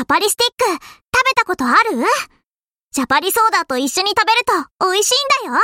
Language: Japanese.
ャパリスティック、食べたことある？ジャパリソーダと一緒に食べると美味しいんだよ。